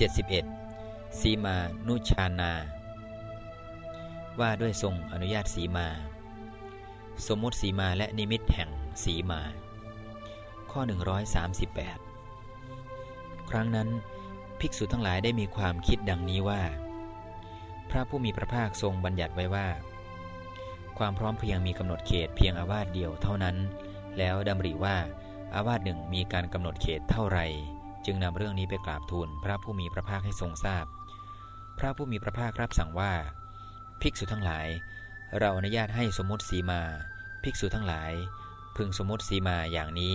71สีมานุชานา ว่าด้วยทรงอนุญาตสีมา สมมติสีมาและนิมิตแห่งสีมา ข้อ 138 ครั้งนั้นภิกษุทั้งหลายได้มีความคิดดังนี้ว่า พระผู้มีพระภาคทรงบัญญัติไว้ว่า ความพร้อมเพียงมีกำหนดเขตเพียงอาวาสเดียวเท่านั้น แล้วดำริว่าอาวาสหนึ่งมีการกำหนดเขตเท่าไร จึงนำเรื่องนี้ไปกราบทูลพระผู้มีพระภาคให้ทรงทราบพพระผู้มีพระภาครับสั่งว่า ภิกษุทั้งหลาย เราอนุญาตให้สมมติสีมา ภิกษุทั้งหลาย พึงสมมติสีมาอย่างนี้